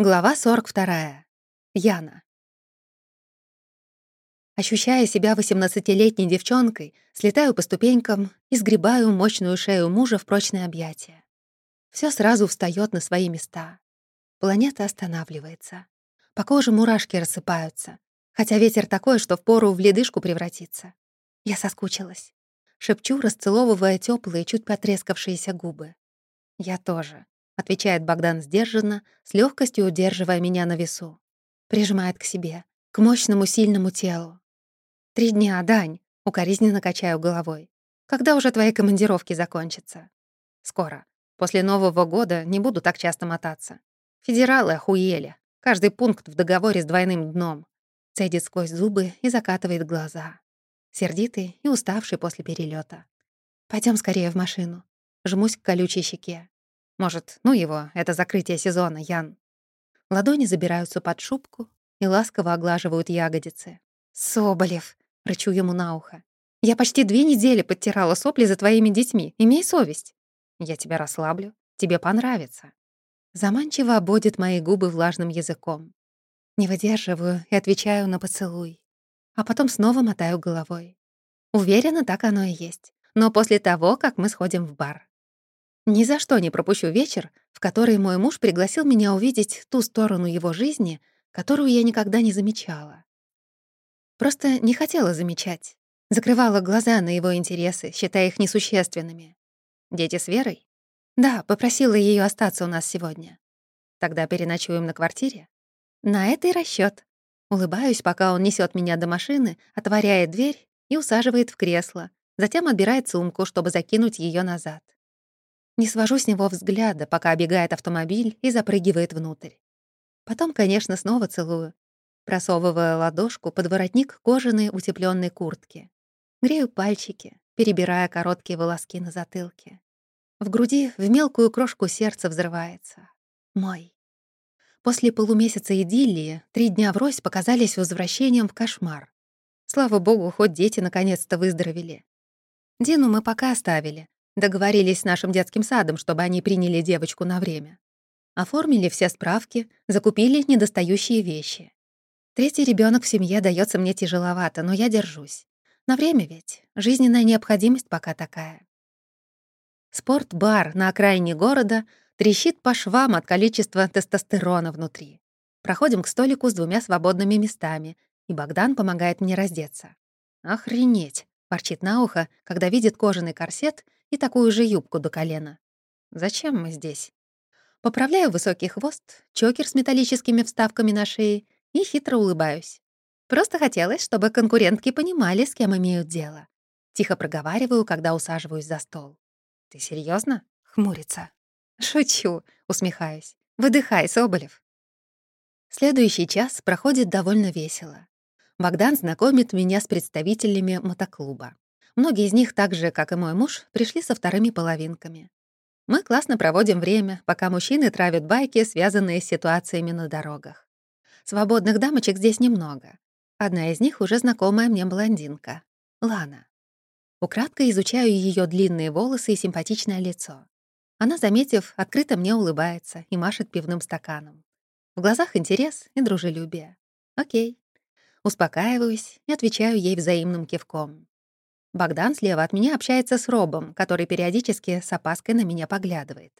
Глава 42. Яна. Ощущая себя 18-летней девчонкой, слетаю по ступенькам и сгребаю мощную шею мужа в прочное объятие. Все сразу встает на свои места. Планета останавливается. По коже мурашки рассыпаются, хотя ветер такой, что впору в ледышку превратится. Я соскучилась. Шепчу, расцеловывая теплые, чуть потрескавшиеся губы. Я тоже отвечает Богдан сдержанно, с легкостью удерживая меня на весу. Прижимает к себе, к мощному сильному телу. «Три дня, Дань», — укоризненно качаю головой. «Когда уже твои командировки закончатся?» «Скоро. После Нового года не буду так часто мотаться. Федералы охуели. Каждый пункт в договоре с двойным дном». Цедит сквозь зубы и закатывает глаза. Сердитый и уставший после перелета. Пойдем скорее в машину. Жмусь к колючей щеке. Может, ну его, это закрытие сезона, Ян. Ладони забираются под шубку и ласково оглаживают ягодицы. «Соболев!» — рычу ему на ухо. «Я почти две недели подтирала сопли за твоими детьми. Имей совесть. Я тебя расслаблю. Тебе понравится». Заманчиво ободит мои губы влажным языком. Не выдерживаю и отвечаю на поцелуй. А потом снова мотаю головой. Уверена, так оно и есть. Но после того, как мы сходим в бар. Ни за что не пропущу вечер, в который мой муж пригласил меня увидеть ту сторону его жизни, которую я никогда не замечала. Просто не хотела замечать. Закрывала глаза на его интересы, считая их несущественными. Дети с Верой? Да, попросила ее остаться у нас сегодня. Тогда переночуем на квартире? На это и расчёт. Улыбаюсь, пока он несет меня до машины, отворяет дверь и усаживает в кресло, затем отбирает сумку, чтобы закинуть ее назад. Не свожу с него взгляда, пока обегает автомобиль и запрыгивает внутрь. Потом, конечно, снова целую, просовывая ладошку под воротник кожаной утепленной куртки. Грею пальчики, перебирая короткие волоски на затылке. В груди в мелкую крошку сердца взрывается. Мой. После полумесяца идиллии три дня врозь показались возвращением в кошмар. Слава богу, хоть дети наконец-то выздоровели. Дину мы пока оставили, Договорились с нашим детским садом, чтобы они приняли девочку на время. Оформили все справки, закупили недостающие вещи. Третий ребенок в семье дается мне тяжеловато, но я держусь. На время ведь. Жизненная необходимость пока такая. Спортбар на окраине города трещит по швам от количества тестостерона внутри. Проходим к столику с двумя свободными местами, и Богдан помогает мне раздеться. «Охренеть!» — ворчит на ухо, когда видит кожаный корсет и такую же юбку до колена. Зачем мы здесь? Поправляю высокий хвост, чокер с металлическими вставками на шее и хитро улыбаюсь. Просто хотелось, чтобы конкурентки понимали, с кем имеют дело. Тихо проговариваю, когда усаживаюсь за стол. «Ты серьезно? хмурится. «Шучу», — усмехаюсь. «Выдыхай, Соболев». Следующий час проходит довольно весело. Богдан знакомит меня с представителями мотоклуба. Многие из них, так же, как и мой муж, пришли со вторыми половинками. Мы классно проводим время, пока мужчины травят байки, связанные с ситуациями на дорогах. Свободных дамочек здесь немного. Одна из них уже знакомая мне блондинка — Лана. Украдко изучаю ее длинные волосы и симпатичное лицо. Она, заметив, открыто мне улыбается и машет пивным стаканом. В глазах интерес и дружелюбие. Окей. Успокаиваюсь и отвечаю ей взаимным кивком. Богдан слева от меня общается с Робом, который периодически с опаской на меня поглядывает.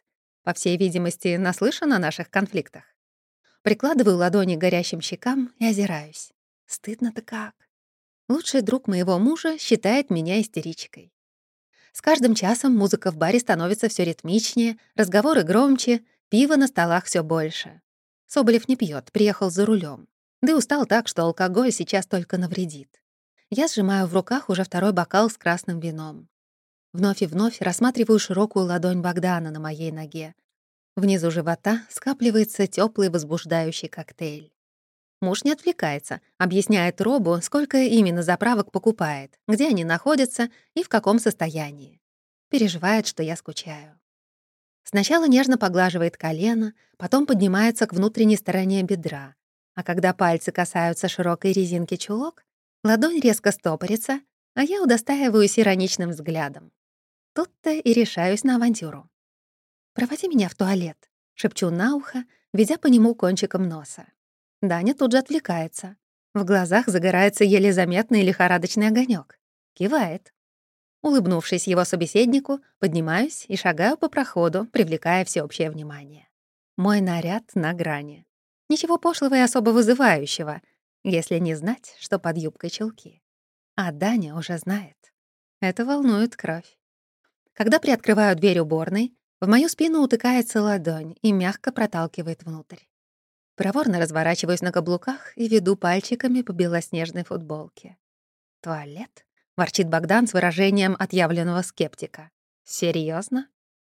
По всей видимости, наслышан о наших конфликтах. Прикладываю ладони к горящим щекам и озираюсь. Стыдно-то как. Лучший друг моего мужа считает меня истеричкой. С каждым часом музыка в баре становится все ритмичнее, разговоры громче, пива на столах все больше. Соболев не пьет, приехал за рулем. Да и устал так, что алкоголь сейчас только навредит. Я сжимаю в руках уже второй бокал с красным вином. Вновь и вновь рассматриваю широкую ладонь Богдана на моей ноге. Внизу живота скапливается теплый возбуждающий коктейль. Муж не отвлекается, объясняет Робу, сколько именно заправок покупает, где они находятся и в каком состоянии. Переживает, что я скучаю. Сначала нежно поглаживает колено, потом поднимается к внутренней стороне бедра, а когда пальцы касаются широкой резинки чулок, Ладонь резко стопорится, а я удостаиваюсь ироничным взглядом. Тут-то и решаюсь на авантюру. «Проводи меня в туалет», — шепчу на ухо, ведя по нему кончиком носа. Даня тут же отвлекается. В глазах загорается еле заметный лихорадочный огонек. Кивает. Улыбнувшись его собеседнику, поднимаюсь и шагаю по проходу, привлекая всеобщее внимание. Мой наряд на грани. Ничего пошлого и особо вызывающего, если не знать, что под юбкой челки. А Даня уже знает. Это волнует кровь. Когда приоткрываю дверь уборной, в мою спину утыкается ладонь и мягко проталкивает внутрь. Проворно разворачиваюсь на каблуках и веду пальчиками по белоснежной футболке. Туалет? ворчит Богдан с выражением отъявленного скептика. Серьезно?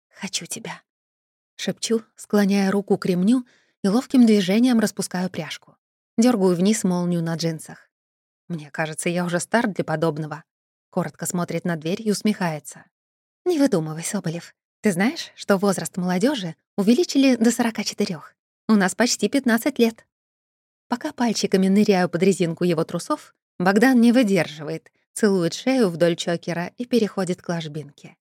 Хочу тебя. Шепчу, склоняя руку к ремню и ловким движением распускаю пряжку. Дергаю вниз молнию на джинсах. Мне кажется, я уже стар для подобного. Коротко смотрит на дверь и усмехается. Не выдумывай, Соболев. Ты знаешь, что возраст молодежи увеличили до 44? У нас почти 15 лет. Пока пальчиками ныряю под резинку его трусов, Богдан не выдерживает целует шею вдоль чокера и переходит к ложбинке.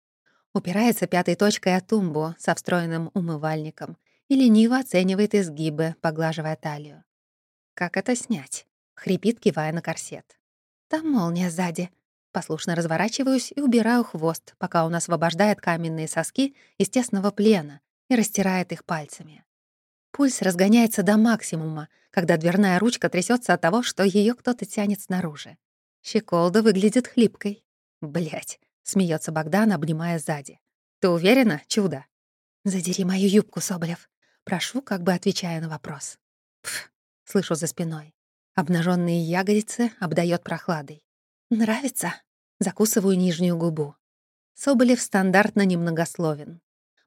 Упирается пятой точкой о тумбу со встроенным умывальником и лениво оценивает изгибы, поглаживая талию. «Как это снять?» — хрипит, кивая на корсет. «Там молния сзади». Послушно разворачиваюсь и убираю хвост, пока он освобождает каменные соски из тесного плена и растирает их пальцами. Пульс разгоняется до максимума, когда дверная ручка трясется от того, что ее кто-то тянет снаружи. Щеколда выглядит хлипкой. Блять, смеется Богдан, обнимая сзади. Ты уверена, чудо? Задери мою юбку, Соболев. Прошу, как бы отвечая на вопрос. Пф, слышу за спиной. Обнаженные ягодицы обдает прохладой. Нравится? Закусываю нижнюю губу. Соболев стандартно немногословен.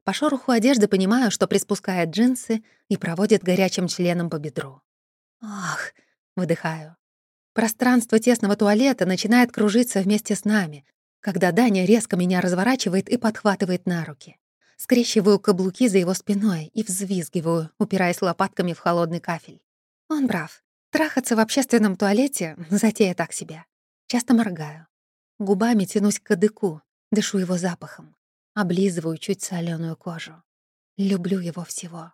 По шороху одежды понимаю, что приспускает джинсы и проводит горячим членом по бедру. «Ах!» — выдыхаю. Пространство тесного туалета начинает кружиться вместе с нами, когда Даня резко меня разворачивает и подхватывает на руки. Скрещиваю каблуки за его спиной и взвизгиваю, упираясь лопатками в холодный кафель. Он прав. Трахаться в общественном туалете — затея так себе. Часто моргаю. Губами тянусь к кадыку, дышу его запахом. Облизываю чуть соленую кожу. Люблю его всего.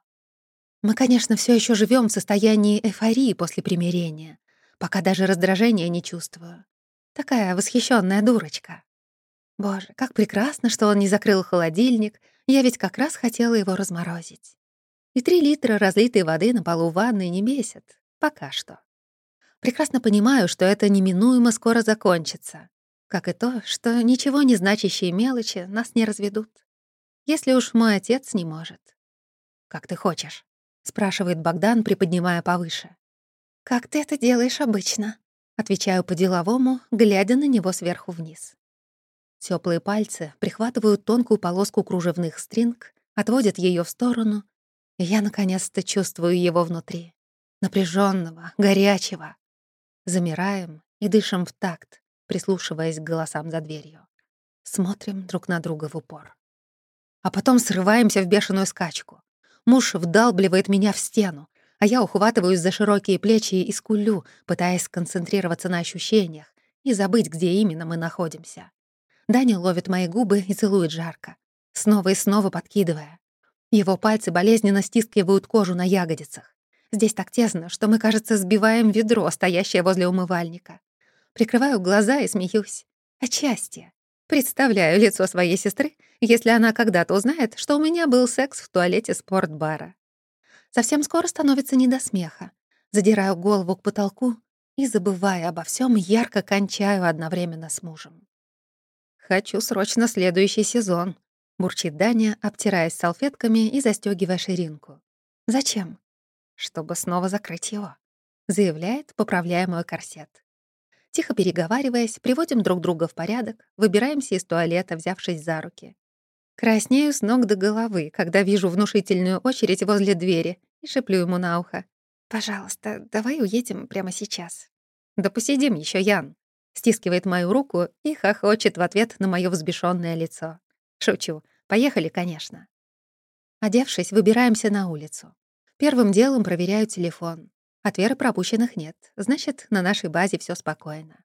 Мы, конечно, все еще живем в состоянии эйфории после примирения, пока даже раздражения не чувствую. Такая восхищенная дурочка. Боже, как прекрасно, что он не закрыл холодильник, я ведь как раз хотела его разморозить. И три литра разлитой воды на полу ванной не бесят. Пока что. Прекрасно понимаю, что это неминуемо скоро закончится. Как и то, что ничего не значащие мелочи нас не разведут. Если уж мой отец не может. «Как ты хочешь?» — спрашивает Богдан, приподнимая повыше. «Как ты это делаешь обычно?» Отвечаю по-деловому, глядя на него сверху вниз. Теплые пальцы прихватывают тонкую полоску кружевных стринг, отводят ее в сторону, я наконец-то чувствую его внутри. напряженного, горячего. Замираем и дышим в такт, прислушиваясь к голосам за дверью. Смотрим друг на друга в упор. А потом срываемся в бешеную скачку. Муж вдалбливает меня в стену, а я ухватываюсь за широкие плечи и скулю, пытаясь сконцентрироваться на ощущениях и забыть, где именно мы находимся. Даня ловит мои губы и целует жарко, снова и снова подкидывая. Его пальцы болезненно стискивают кожу на ягодицах. Здесь так тесно, что мы, кажется, сбиваем ведро, стоящее возле умывальника. Прикрываю глаза и смеюсь. От счастья. Представляю лицо своей сестры, если она когда-то узнает, что у меня был секс в туалете спортбара. Совсем скоро становится не до смеха. Задираю голову к потолку и, забывая обо всем, ярко кончаю одновременно с мужем. «Хочу срочно следующий сезон», — бурчит Даня, обтираясь салфетками и застегивая ширинку. «Зачем?» «Чтобы снова закрыть его», — заявляет, поправляя мой корсет. Тихо переговариваясь, приводим друг друга в порядок, выбираемся из туалета, взявшись за руки. Краснею с ног до головы, когда вижу внушительную очередь возле двери и шеплю ему на ухо. «Пожалуйста, давай уедем прямо сейчас». «Да посидим еще, Ян», стискивает мою руку и хохочет в ответ на моё взбешённое лицо. Шучу. Поехали, конечно. Одевшись, выбираемся на улицу. Первым делом проверяю телефон. От Веры пропущенных нет. Значит, на нашей базе всё спокойно.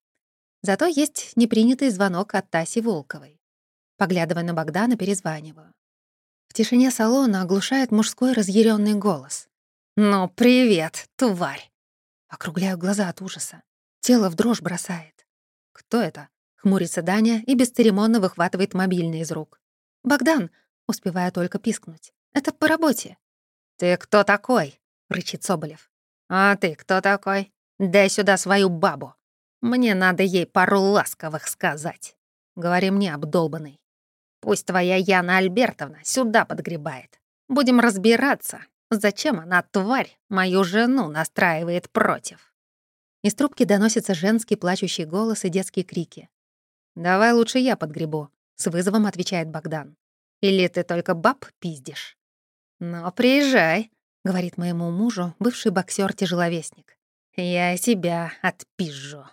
Зато есть непринятый звонок от Таси Волковой. Поглядывая на Богдана, перезваниваю. В тишине салона оглушает мужской разъяренный голос. «Ну, привет, тварь!» Округляю глаза от ужаса. Тело в дрожь бросает. «Кто это?» — хмурится Даня и бесцеремонно выхватывает мобильный из рук. «Богдан!» — успевая только пискнуть. «Это по работе». «Ты кто такой?» — рычит Соболев. «А ты кто такой? Дай сюда свою бабу. Мне надо ей пару ласковых сказать. Говори мне, обдолбанный. Пусть твоя Яна Альбертовна сюда подгребает. Будем разбираться, зачем она, тварь, мою жену настраивает против». Из трубки доносится женский плачущий голос и детские крики. «Давай лучше я подгребу», — с вызовом отвечает Богдан. «Или ты только баб пиздишь?» «Ну, приезжай», — говорит моему мужу бывший боксер-тяжеловесник. «Я себя отпизжу».